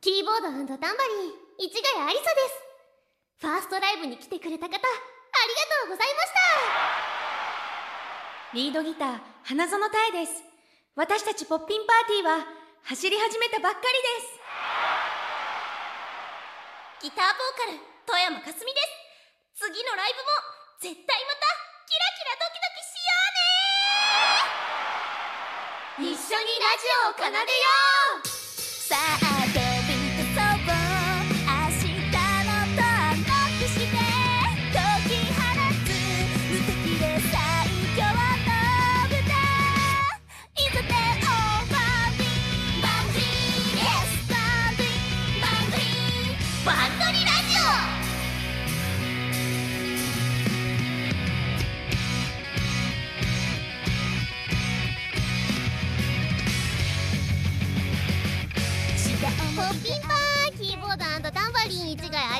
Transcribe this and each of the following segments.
キーボードタンバリン市ヶ谷ありさです。ファーストライブに来てくれた方ありがとうございました。リードギター花園太です。私たちポッピンパーティーは走り始めたばっかりです。ギターボーカル富山かすみです。次のライブも絶対またキラキラドキドキしようね一緒にラジオを奏でよう。さあ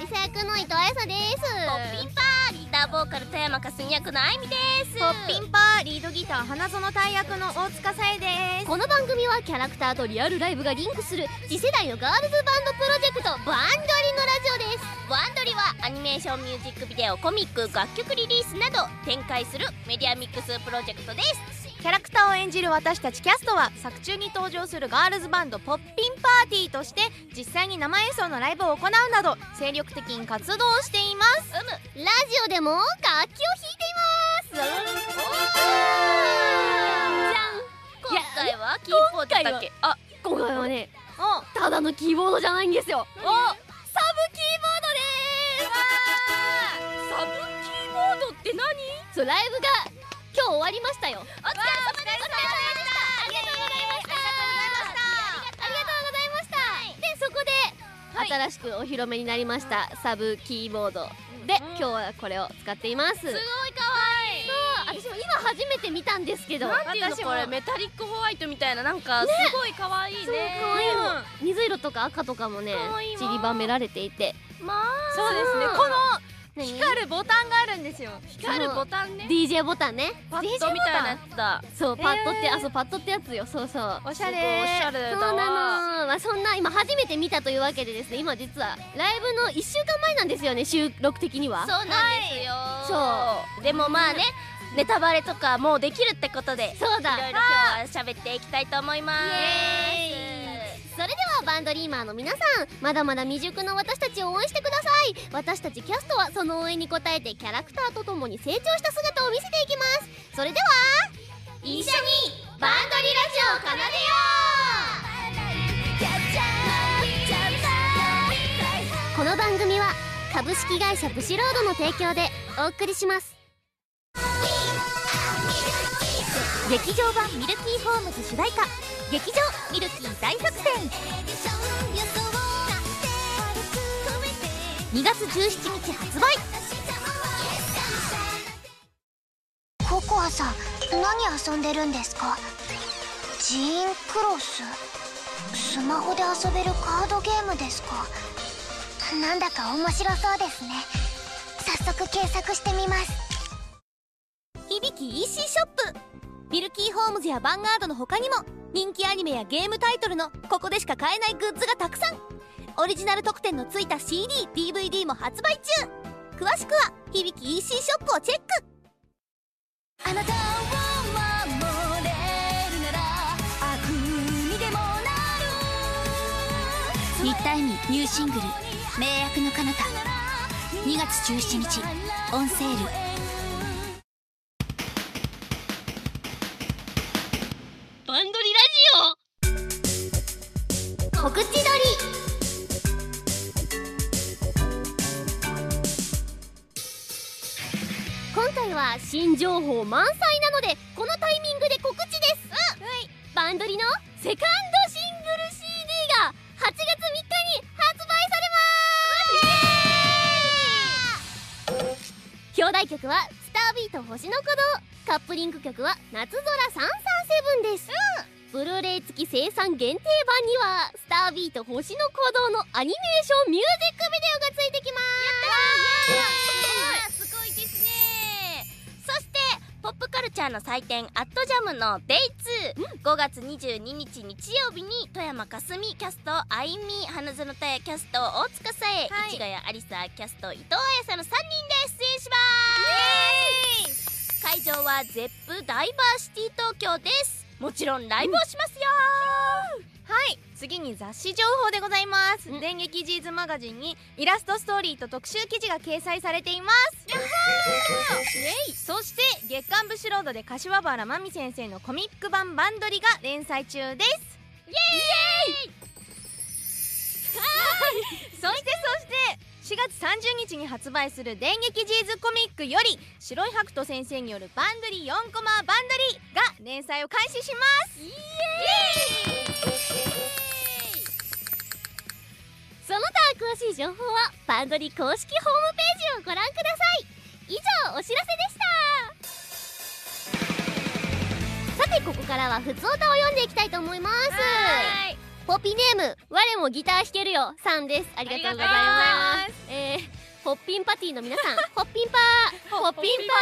市ヶ谷有沙役の伊藤彩沙です。ポッピンパーギターボーカル富山かすみ役のあいみです。ポッピンパーリードギター花園太役の大塚さえです。この番組はキャラクターとリアルライブがリンクする次世代のガールズバンドプロジェクトバンドリのラジオです。バンドリはアニメーションミュージックビデオコミック楽曲リリースなど展開するメディアミックスプロジェクトですキャラクターを演じる私たちキャストは作中に登場するガールズバンドポッピンパーティーとして実際に生演奏のライブを行うなど精力的に活動しています。うむラジオでも楽器を弾いています。じゃん今回はキーボードだっけあ今回はねただのキーボードじゃないんですよ。お。サブキーボードです。サブキーボードって何？そうライブが今日終わりましたよ。お疲れ様でした。ありがとうございました。ありがとうございました。でそこで新しくお披露目になりましたサブキーボードで今日はこれを使っています。すごい可愛い。そう私も今初めて見たんですけど。なんていうの私もこれ？メタリックホワイトみたいななんかすごい可愛いね。可愛いの。水色とか赤とかもね可愛いわ散りばめられていて。まあそうですね。この何光るボタンがあるんですよ。光るボタンね。DJ ボタンね。パッドみたいなやつだ。そうパッドって、えーあそうパッドってやつよ。そうそう。おしゃれ。そうなわの、まあ、そんな今初めて見たというわけでですね今実はライブの1週間前なんですよね収録的には。そうなんですよ。そでもまあねネタバレとかもうできるってことでそうだ。いろいろ今日は喋っていきたいと思います。イエーイそれではバンドリーマーの皆さんまだまだ未熟の私たちを応援してください。私たちキャストはその応援に応えてキャラクターとともに成長した姿を見せていきます。それでは一緒にバンドリラジオを奏でよう。この番組は株式会社ブシロードの提供でお送りします。劇場版ミルキーホームズ主題歌劇場ミルキー大作戦。2月17日発売。ココアさん何遊んでるんですか？ジーンクロス？スマホで遊べるカードゲームですか？なんだか面白そうですね。早速検索してみます。響き EC ショップミルキーホームズやヴァンガードの他にも人気アニメやゲームタイトルのここでしか買えないグッズがたくさん。オリジナル特典のついた CDDVD も発売中。詳しくは響き EC ショップをチェック。あなたを守れるなら悪にでもなる。新田恵美ニューシングル「名役の彼方」2月17日オンセールは新情報満載なのでこのタイミングで告知です、バンドリのセカンドシングル CD が8月3日に発売されます。表題曲は「スタービート星の鼓動」カップリング曲は「夏空337」です、ブルーレイ付き生産限定版には「スタービート星の鼓動」のアニメーションミュージックビデオルチャーの祭典アットジャムの Day25 月22日日曜日に富山かすみキャストあいみ花園たやキャスト大塚さえ、はい。市ヶ谷ありさキャスト伊藤彩さんの3人で出演します会場はゼップダイバーシティ東京です。もちろんライブをしますよ、はい次に雑誌情報でございます、うん。電撃ジーズマガジンにイラストストーリーと特集記事が掲載されています。そして月刊ブシロードで柏原真美先生のコミック版バンドリが連載中です。イエーイ。そしてそして4月30日に発売する電撃ジーズコミックより白い白人先生によるバンドリ4コマバンドリが連載を開始します。イエーイ！その他詳しい情報はバンドリ公式ホームページをご覧ください。以上お知らせでした。さてここからはふつおたを読んでいきたいと思いますポピネーム我もギター弾けるよさんです。ありがとうございます。えーホッピンパティの皆さん。ホッピンパー。ホッピンパ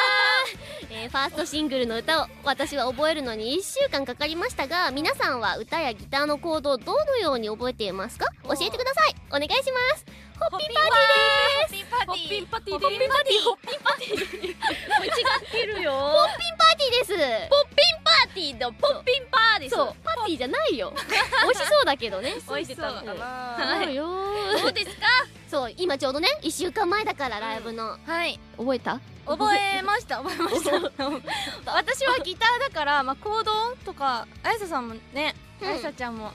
ー、えーファーストシングルの歌を私は覚えるのに1週間かかりましたが皆さんは歌やギターのコードをどのように覚えていますか？教えてください。お願いします。ホッピンパーティーです。ホッピンパティ。ホッピンパティホッピンパティ。ホッピンパティ。違ってるよ。ホッピンパーティーです。ポッピンパー ティーのポッピンパーです。そう。パーティーじゃないよ。美味しそうだけどね。美味しそうかな。はい。そうよどうですか？そう今ちょうどね1週間前だからライブの。はい。覚えた？覚えました。覚えました。私はギターだから、まあ、コードとかあやささんもね、うん。あやさちゃんも。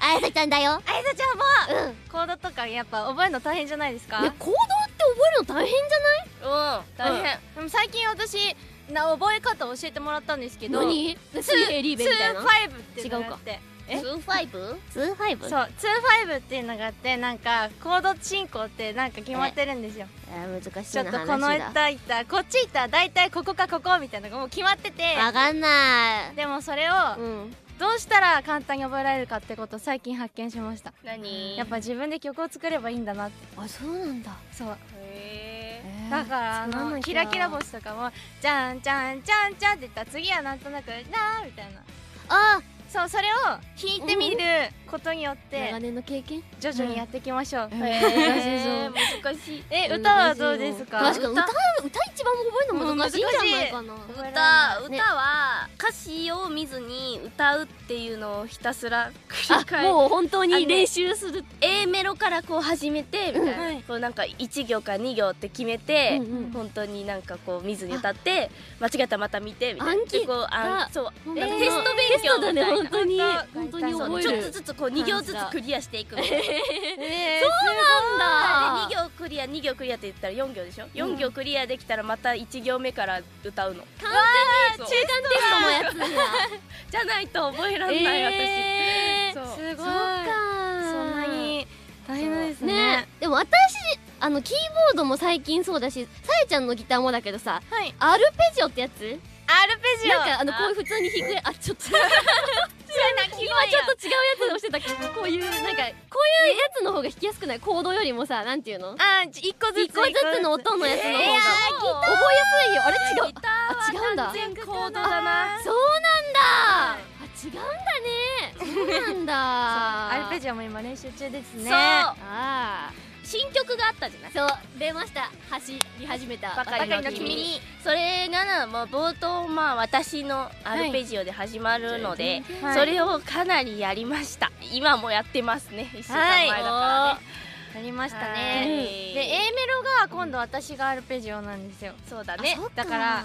あやさちゃんだよ。あやさちゃんも。うん。コードとかやっぱ覚えるの大変じゃないですか？ねコードって覚えるの大変じゃない？うん。大変、でも最近私な覚え方教えてもらったんですけど何？水兵リーベみたいなツーファイブっていうのがあって。え？ツーファイブ？ツーファイブ？そうツーファイブっていうのがあってなんかコード進行ってなんか決まってるんですよ。難しちょっとこの歌いったこっち行ったら大体ここかここみたいなのがもう決まってて。わかんない。でもそれをうん。どうしたら簡単に覚えられるかってことを最近発見しました。何？やっぱ自分で曲を作ればいいんだなって。あそうなんだ。そう。へだからあのキラキラ星とかも「じゃんじゃんじゃんじゃん」って言ったら次はなんとなく「なー」みたいな。あそうそれを弾いてみることによって長年の経験？徐々にやっていきましょう、へー。難しいえ歌はどうですか？確かに歌歌？一番覚えるの難しいんじゃないかな。歌歌は歌詞を見ずに歌うっていうのをひたすら繰りあ返もう本当に練習する。A メロからこう始めてみたいな、はいこうなんか1行か2行って決めて、うんうん。本当になんかこう見ずに歌って間違ったらまた見てみたいな。暗記うあそうテスト勉強みたいな。ね本当に本当にそう覚える。ちょっとずつこう2行ずつクリアしていくみたい。な えーそうなんで2行クリア2行クリアって言ったら4行でしょ4行クリアできたらまた1行目から歌うの。完全に中間テストのやつや。じゃないと覚えらんない、えー私そうすごいそんなに大変ですね。ね。でも私あのキーボードも最近そうだしさえちゃんのギターもだけどさはい。アルペジオってやつ？アルペジオ。なんかあのこういう普通に弾くあちょっと 今ちょっと違うやつで押してたこういうなんかこういうやつの方が弾きやすくない？コードよりもさなんていうの？あ一個ずつ一個ずつの音のやつの方が。えー覚えやすいよ。あれ違う。あ違うんだ。全コードだな。そうなんだ。あ違うんだね。そうなんだ。アルペジオも今練習中ですね。そう。ああ新曲があったじゃない？そう出ました。走り始めた。ばかりの君に。それがなもう冒頭まあ私のアルペジオで始まるので、はい。それをかなりやりました。今もやってますね。1週間前だから。ね、やりましたはい。ねで A メロが今度私がアルペジオなんですよ。そうだね。だから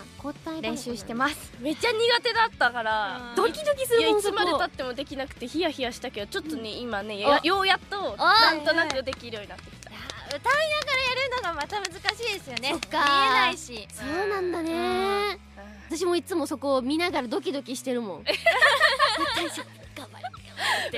練習してます。めっちゃ苦手だったからうん。ドキドキするもんつまでそこ経ってもできなくてヒヤヒヤしたけどちょっとね、今ねようやっとあなんとなくできるようになって歌いながらやるのがまた難しいですよね。見えないし。そうなんだね。私もいつもそこを見ながらドキドキしてるもん。頑張れ。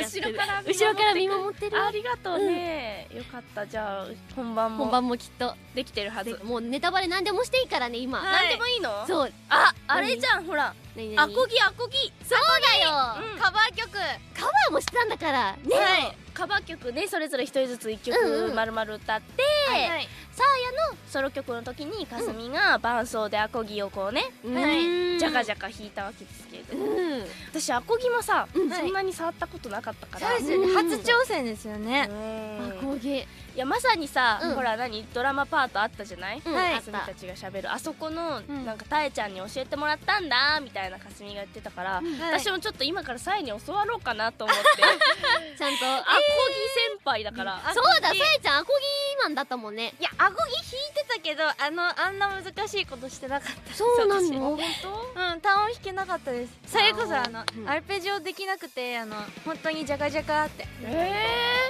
後ろから後ろから見守ってる。ありがとうね、よかった。じゃあ本番も本番もきっと。できてるはず。でもうネタバレ何でもしていいからね今。はい。なんでもいいの？そう。ああれじゃんほら。アコギアコギ。そうだよ。うん。カバー曲。カバーもしてたんだから。ねはいカバー曲ねそれぞれ一人ずつ一うんうん。曲丸々歌って、はいサーヤのソロ曲の時にかすみが伴奏でアコギをこうね、はい。ジャカジャカ弾いたわけですけれども、うん。私アコギもさ、うん。そんなに触ったことなかったから、そうですよね。うん。初挑戦ですよね。うんアコギいやまさにさ、うん。ほら何ドラマパートあったじゃない、うん。すみたちがしゃべるあそこの、ん。なんかたえちゃんに教えてもらったんだみたいなかすみが言ってたから、はい。私もちょっと今からさえに教わろうかなと思って。ちゃんとアコギ先輩だから、あそうださえちゃんアコギマンだったもんね。いやアコギ弾いてたけどあのあんな難しいことしてなかった。そうな私の本うん単音弾けなかったです。それこそあの、うん。アルペジオできなくてあの本当にジャカジャカって。当え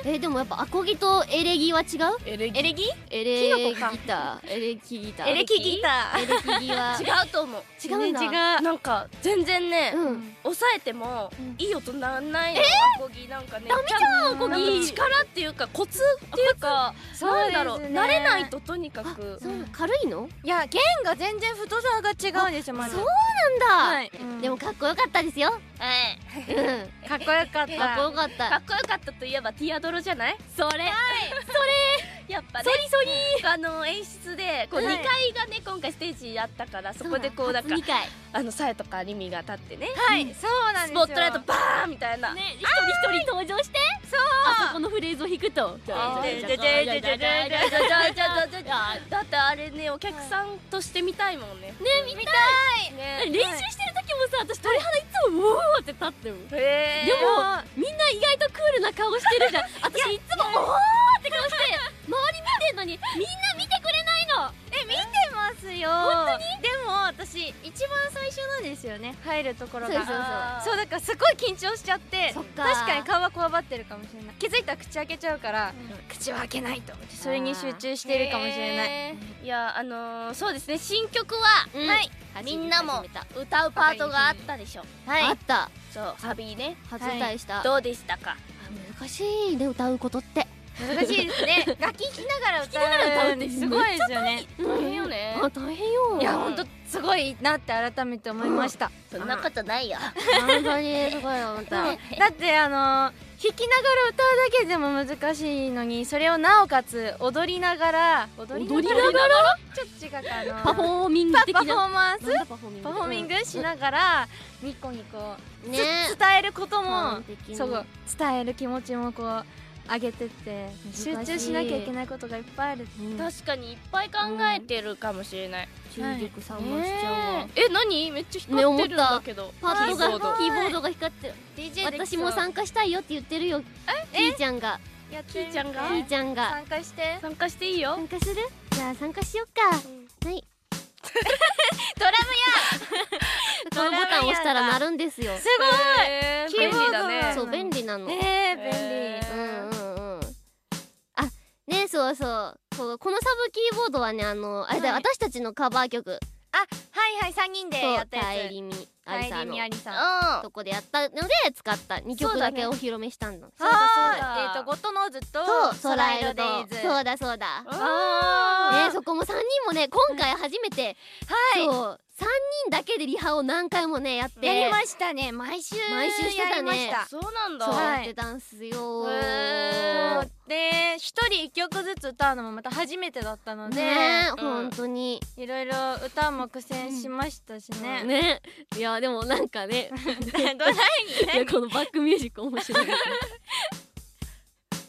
えでもやっぱアコギとエレギは違う？ー、エレギエレギエレギター。エレキギター。エレキギタエレキギは。違うと思う。違うんだ違うなんか全然ね、うん。押さえてもうん。いい音なんないの、アコギなんかねダメじゃんアコギ。力っていうかコツっていうかそうなんだろう。ね。慣れないととにかく。そう軽いの？いや弦が全然太さが違うんですよまずそうなんだ、はい、うんでもかっこよかったですよはいうん。かっこよかった。かっこよかった。かっこよかったといえばティアドロじゃない。それやっぱねソリソリ。あの演出でこう2階がね、今回ステージやったからそこでこうなんかあのさえとかりみが立ってね。はい。そうなんですよ。スポットライトバーンみたいな。ね一人一人登場して。そうあそこのフレーズを弾くと。だってあれねお客さんとして見たいもんねね見たい練習してる時もさ私鳥肌いつもおおって立ってもでもみんな意外とクールな顔してるじゃん私いつもおおって顔してり見てんのにみんな見てくれないの。え見てますよ。本当に？でも私一番最初なんですよね。入るところが。そうそうそう。あー。そうだからすごい緊張しちゃって。そっか。確かに顔はこわばってるかもしれない。気づいたら口開けちゃうから、口を開けないとそれに集中してるかもしれない。いやあのーそうですね。新曲ははい。みんなも歌うパートがあったでしょ。あった。そう。サビね。初歌いした。どうでしたか？難しいね歌うことって難しいですね 楽器弾きながら歌ながら歌うってうってすごいですよね。大変よね。あ大変よ。いやほんとすごいなって改めて思いました。そんなことないよ。本当にすごい思っただってあの弾きながら歌うだけでも難しいのにそれをなおかつ踊りながら踊踊りながら？ちょっと違うかあのパフォーミング的パフォなーマンス？パフォーミング？パフォーミングしながらニコニコつね。伝えることもそう伝える気持ちもこう上げてって集中しなきゃいけないことがいっぱいある。うん。確かにいっぱい考えてるかもしれない。中力さんもしちゃうわ。えー何？めっちゃ光ってるんだけど。パッドがキーボードキーボードが光ってる。私も参加したいよって言ってるよ。キーちゃんが。キーちゃんが？キーちゃんが。参加して。参加していいよ。参加する？じゃあ参加しよっか。はい。ドラこの ボタンを押したら鳴るんですよ。ムすごい。へーキーボード便利だね。そう便利なの。えー、へ便利。うんうんうん。あねそうそう。こうこのサブキーボードはねあのあれだよはい。私たちのカバー曲。あはいはい三人でやったやつ。帰りみありさのみありさとこでやったので使った2曲だけお披露目したんだそうだそうだ。えっ、とゴッドノーズとそうソライロデイズそうだそうだ。ねそこも3人もね今回初めてはい。そう3人だけでリハを何回もねやって。やりましたね。毎週毎週してたね。やりましたそうなんだ。そうはいやってたんすよで一人一曲ずつ歌うのもまた初めてだったので、ねん。本当に。いろいろ歌も苦戦しましたしね。ね。いやでもなんかね。どないいやこのバックミュージック面白い。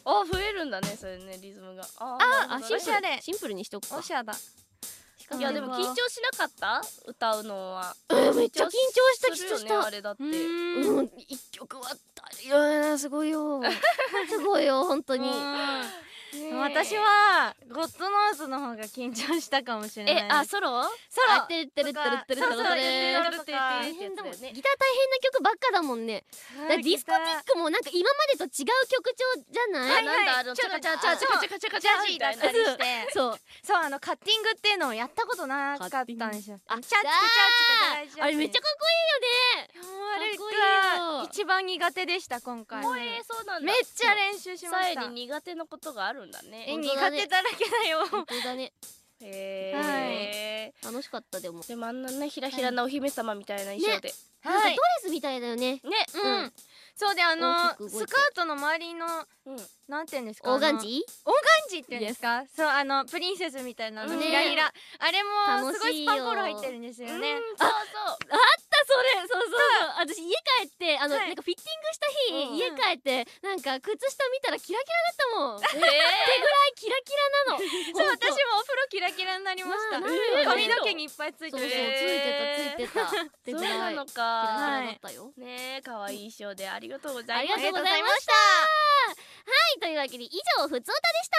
あ増えるんだねそれねリズムが。ああなるほどね。シンプルで。シンプルにしとくか。おしゃだ。いやでも緊張しなかった？歌うのは。えめっちゃ緊張した緊張した。あれだって。うん。ん一曲はいやすごいよ。すごいよ本当に。うん。私はゴッドノーズの方が緊張したかもしれない。えあソロ？ソロ。あてるてるてるてるててだもんね。ギター大変な曲ばっかだもんね。ディスコピックもなんか今までと違う曲調じゃない、はいなんだあのチャカチャカチャカチャカチャカチャジャジーだったりしてそうそうあのカッティングっていうのをやったことなかったんですよ。あチャッチャッチあれめっちゃかっこいいよね。あれかっこいいよが一番苦手でした今回。えーそうなんだ。めっちゃ練習しました。苦手なことがあるんだね。え苦手だらけだよ。本当だね。へえ楽しかったでも。でもあんなねひらひらなお姫様みたいな衣装で。なんかドはい。レスみたいだよね。ね。うん、そうであのスカートの周りのうん。なんていうんですかオーガンジオーガンジっていうんですか？そうあのプリンセスみたいなのうんひらひらあれもすごいスパンコール入ってるんですよね。うんそうあったそれ。そうそうそう。私家帰ってあの、はい。なんかフィッティングした日、家帰ってなんか靴下見たらキラキラだったもん。手ぐらそうえいキラキラなの。そう私もお風呂キラキラになりました。髪の毛にいっぱいついてそうそうついるてたついてた。そうなのか。だったよ、ねえ可愛い衣装でありがとうござありいますがとうございました。はいというわけで以上ふつおたでした。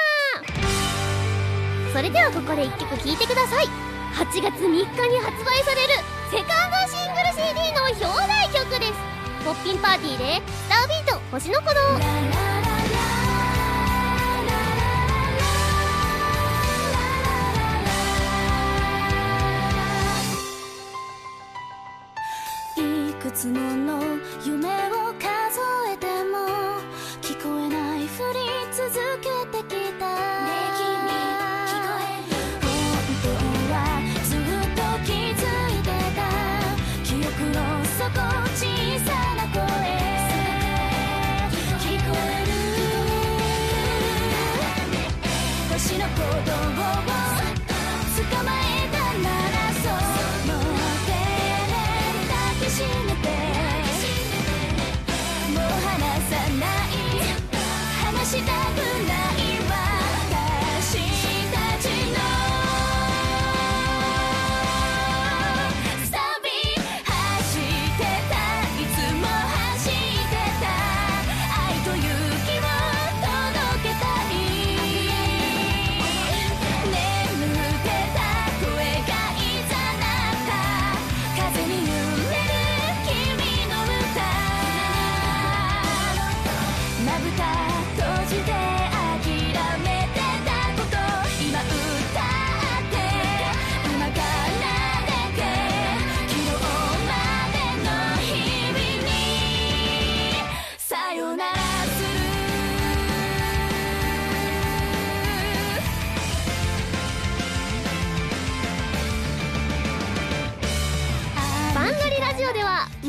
それではここで一曲聴いてください。8月3日に発売されるセカンドシングル CD の表題曲です。ポッピンパーティーで「スタービート星の鼓動」いくつもの夢を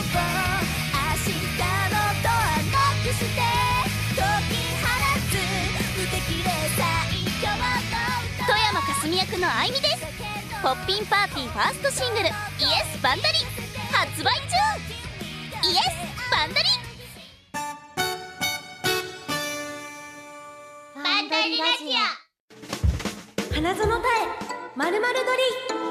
出そう明日のドアノックして解き放つ無敵で最強の富山かすみ役のあいみです。ポッピンパーティーファーストシングル「イエスバンダリ」発売中イエスバンダリ。バンダリラジオ。花園たえまるまるこ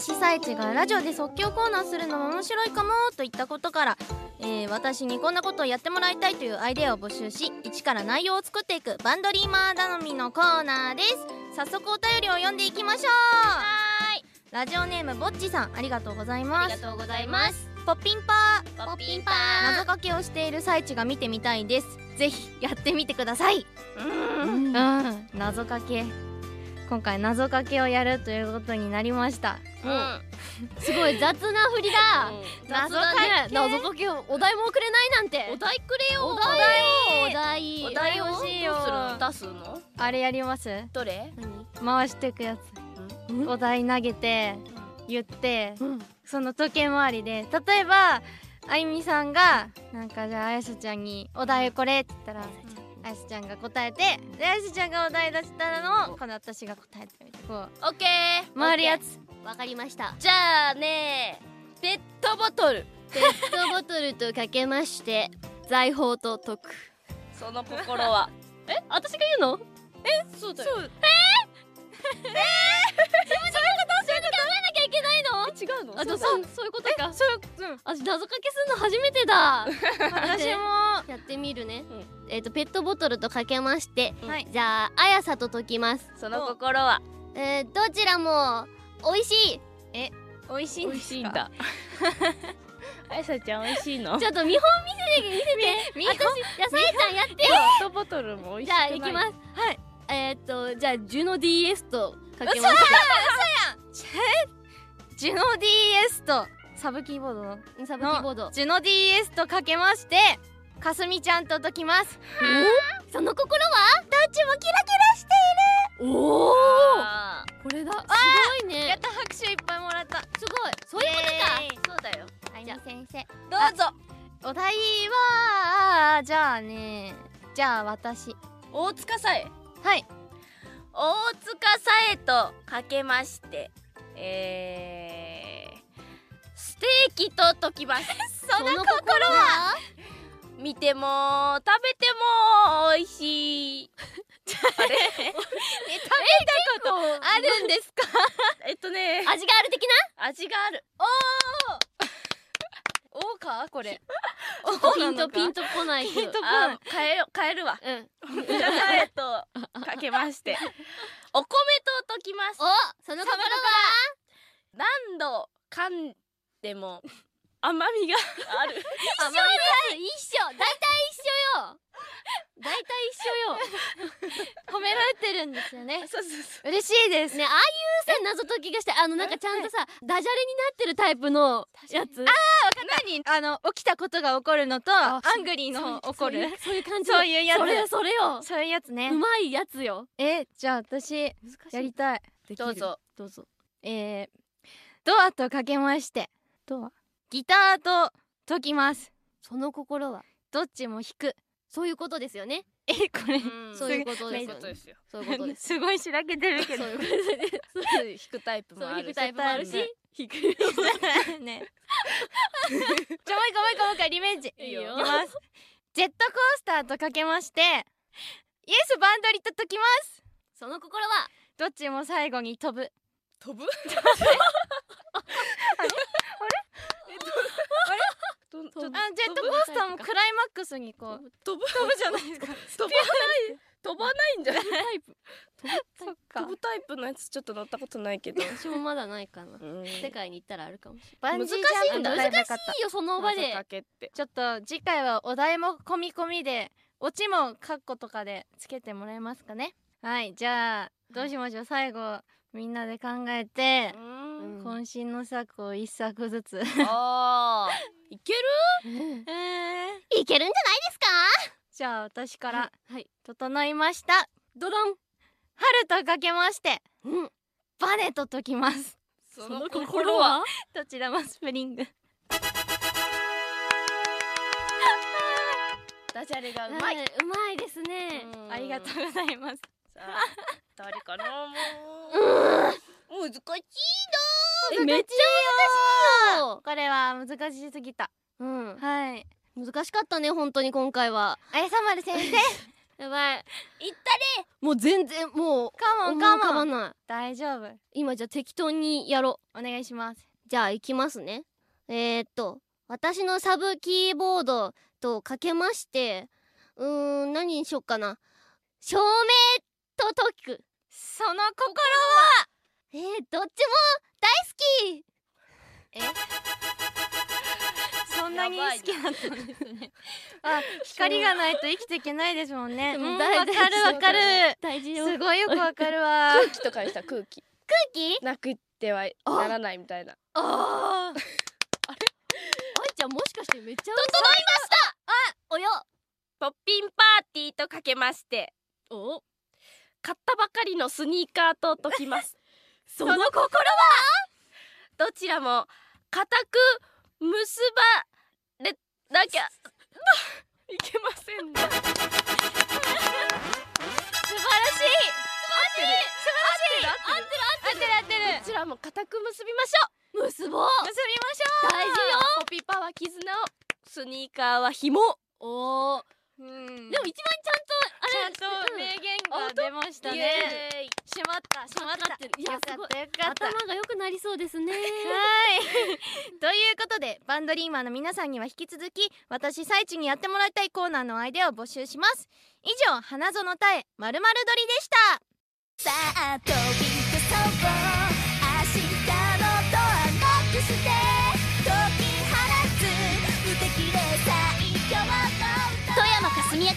私さえちがラジオで即興コーナーするのも面白いかもといったことから、えー私にこんなことをやってもらいたいというアイデアを募集し一から内容を作っていくバンドリーマー頼みのコーナーです。早速お便りを読んでいきましょう。はいラジオネームぼっちさんありがとうございます。とうございます。ポッピンパー。ポッピンパ謎かけをしている最地が見てみたいです。ぜひやってみてください。うん、謎かけ今回謎かけをやるということになりました。すごい雑な振りだ。謎だかけ。ね謎かけお題もくれないなんて。お題くれよお題。お題。お題欲しいよ。どうするの？出すのあれやります。どれ？回していくやつ。お題投げて言ってその時計回りで例えばあゆみさんがなんかじゃああやさちゃんにお題これって言ったらあやすちゃんが答えてであやすちゃんがお題出したのをこの私が答えてみて。こう。オッケー。回るやつ。わかりました。じゃあねペットボトル。ペットボトルとかけまして財宝と解く。その心は。え？私が言うの？そうだよ。いけ ないの違うの？あとそうそういうことか。そう、うん、私謎かけするの初めてだ。私も。やってみるね、えっ、とペットボトルとかけまして、はい。じゃああやさと解きます。その心は？えー、どちらも美味しい。美味しいんですか？いんだ。あやさちゃん美味しいの？ちょっと見本見せて見せて。見本？私じゃあさやちゃんやってよ。ペットボトルも美味しじゃあ行きます。はい。えっ、とじゃあジュノ DS とかけましてジュノ DS とサブキーボードの？サブキーボード。ジュノ DS とかけましてかすみちゃんと解きます。その心は？どっちもキラキおおあこれだ。すごいね。ラやった拍手いっぱいもらった。すごい。そういうことか。ーそうだよ。あ。ゆみ先生。どうぞ。お題はじゃあねじゃあ私。大塚さえ。はい。大塚さえとかけましてえー、ステーキと解きます。その心は？見ても食べても美味しい。あれ？あるんですか？えっとね味がある的味がある。お か？これ。なピンとピンとこないピンとこあ変えよ変えるわ。うん。大塚さえとかけまして。お米と解きますおその心は何度噛んでも甘みがある。一緒です一緒。大体一緒よ。大体一緒よ。褒められてるんですよね。そうそうそう。嬉しいです。ねああいうさ謎解きがしてあのなんかちゃんとさダジャレになってるタイプのやつ。何あの起きたことが起こるのとアングリーの起こる。そういうそういう感じ。そういうやつ。それよそれよ。そういうやつね。うまいやつよ。えじゃあ私やりたい。どうぞ。どうぞ。えー、ドアとかけましてドアギターと解きます。その心は？どっちも弾く。そういうことですよね。えこれ、うん。そういうことですよ。ねそういうことですす すごいしらけてるけど。そういうことで弾くタイプもあるタイプもあるし。ね弾くね。じゃあもう一個もう一個もう一個リベンジ。いいよ。す。ジェットコースターとかけましてイエスバンドリと解きます。その心は？どっちも最後に飛ぶ。飛ぶ？ど 飛ぶあジェットコースターもクライマックスにこう。飛ぶ飛ぶじゃない？ですか飛ばない。飛ばない。んじゃないタイプ。そっか飛ぶタイプのやつちょっと乗ったことないけど。私もまだないかな。うん。世界に行ったらあるかもしれない。とかなかった難しいよその場で。ちょっと次回はお題も込み込みでオチもカッコとかでつけてもらえますかね。はいじゃあどうしましょう？最後みんなで考えて。うん渾身の作を一作ずつ。あー。いける？えー、いけるんじゃないですか？じゃあ私から。はい。整いました。ドドン。春とかけまして。うん。バネと解きます。そその心は？どちらもスプリング。ダジャレがううまい、うまいですね。うん。ありがとうございます。さあ誰かなも。う難しいえめっちゃ難しいよ。これは難しすぎた。うん。はい。難しかったね本当に今回は。あやさまる先生。やばい。いったもう全然もうカモンカモン。ない。大丈夫。今じゃあ適当にやろう。お願いします。じゃあ行きますね。えー、っと私のサブキーボードとかけましてうーん何にしよっかな。照明と解くその心えー、どっちも大好き。そんなに好きだったんですねあ光がないと生きていけないですもんね。わかるわかる。大事よ。すごいよくわかるわ。空気とかにした空気。空気？なくてはならないみたいな。あー。あれ？愛ちゃんもしかしてめっちゃ整いました。あおよポッピンパーティーとかけまして。お。買ったばかりのスニーカーと解きますその心は？どちらも固く結ばれなきゃ。いけませんね。素晴らしい。素晴らしい。合ってる合ってる合ってるこちらも固く結びましょう。結ぼう。結びましょう。大事よ。ポピパは絆を。スニーカーは紐。おー。うんでも一番ちゃんとあれちゃんと名言が出ましたイねしまった。しまった。ってるいやよかすごい頭が良くなりそうですね。はい。ということでバンドリーマーの皆さんには引き続き私最中にやってもらいたいコーナーのアイデアを募集します。以上花園たえまるまる鳥でした。さあ飛び出そう。明日のドアノックして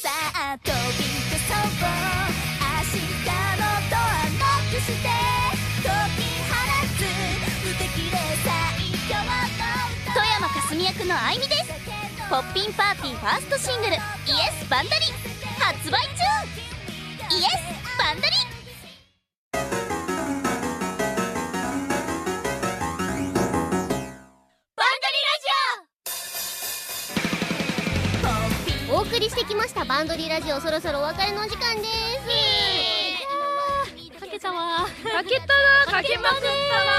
さあ飛び出そう明日のドアノックして解き放つ。無敵で最強の富山かすみ役のあいみです。ポッピンパーティーファーストシングル「イエスバンダリ」発売中。イエスドリラジオそろそろお別れのお時間です。かけたわ。かけたなかけまくったな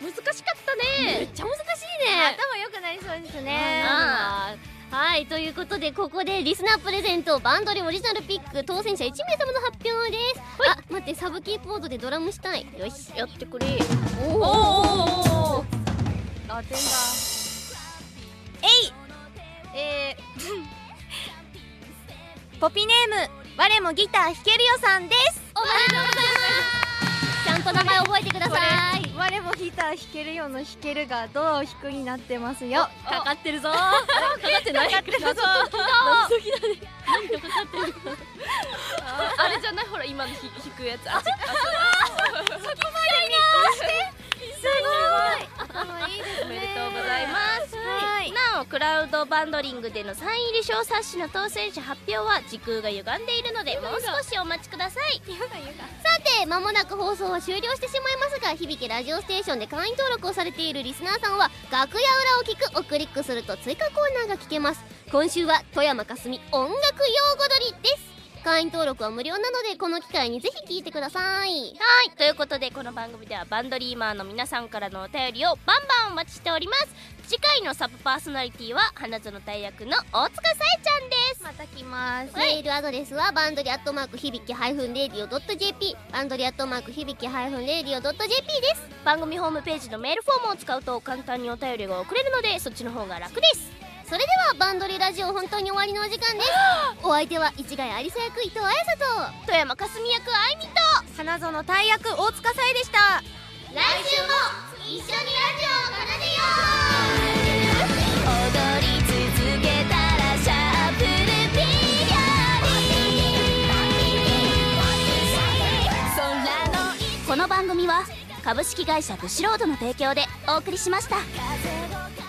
難しかっためねっちゃ難しいね。頭良くなりそうですね。あーはいということでここでリスナープレゼントバンドリオリジナルピック当選者1名様の発表です。あ待ってサブキーボードでドラムしたい。よしやってくれ。おおおおラテンだポピネーム我もギター弾けるよさんです。おめでとうございます。ちゃんと名前覚えてください。我もギター弾けるよの弾けるがドアを弾くになってますよ。かかってるぞ。かかってない。かかってるぞ。あれじゃない？ほら今のひ弾くやつ。あっち頭いいです。ねおめでとうございます。はい。なおクラウドバンドリングでのサイン入り小冊子の当選者発表は時空が歪んでいるのでもう少しお待ちください。さて間もなく放送は終了してしまいますが響けラジオステーションで会員登録をされているリスナーさんは楽屋裏を聞くをクリックすると追加コーナーが聞けます。今週は戸山香澄音楽用語撮りです会員登録は無料なのでこの機会にぜひ聞いてください。はいということでこの番組ではバンドリーマーの皆さんからのお便りをバンバンお待ちしております。次回のサブパーソナリティは花園たえ役の大塚紗英ちゃんです。また来ますメールアドレスはバンドリアットマーク響ハイフンレディオドット JP バンドリアットマーク響ハイフンレディオドット JP です。番組ホームページのメールフォームを使うと簡単にお便りが送れるのでそっちの方が楽ですそれではバンドリラジオ本当に終わりのお時間です。お相手は市ヶ谷有沙役伊藤彩沙と富山かすみ役あいみと花園大役大塚さえでした来週も一緒にラジオを奏でよう踊り続けたらシャッフルピアニ空のこの番組は株式会社ブシロードの提供でお送りしました風を